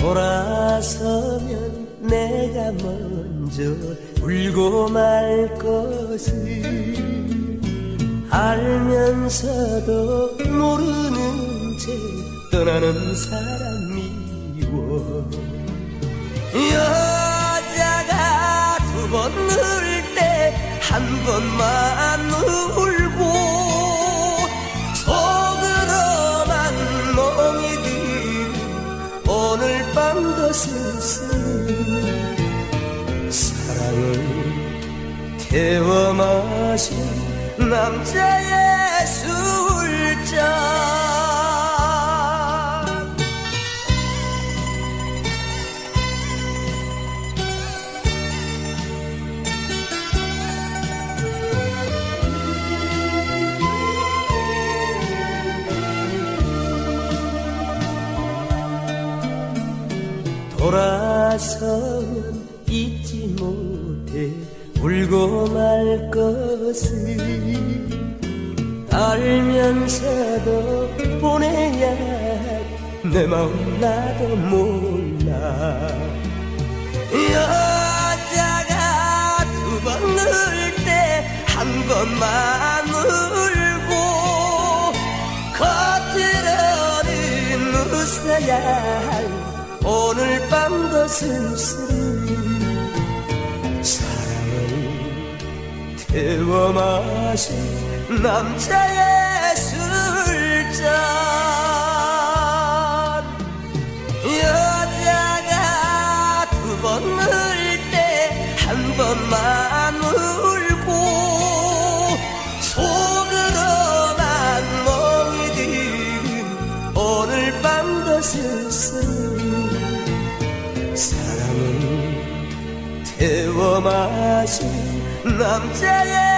돌아서면 내가 먼저 울고 말 것을 알면서도 모르는 채 떠나는 사람 미워 여자가 두 번 울 때 한 번만 울 쓸쓸히 사랑을 태워 마신 남자의 술 돌아서면 잊지 못해 울고 말 것을 알면서도 보내야 내 마음 나도 몰라. 여자가 두 번 울 때 한 번만 울고 겉으로는 웃어야 쓸쓸히 사랑을 태워 마신 남자의 술잔 여자가 두 번 울 때 한 번만 울고 속으로만 멍이 든 오늘 밤도 쓸쓸 태워 마신 남자의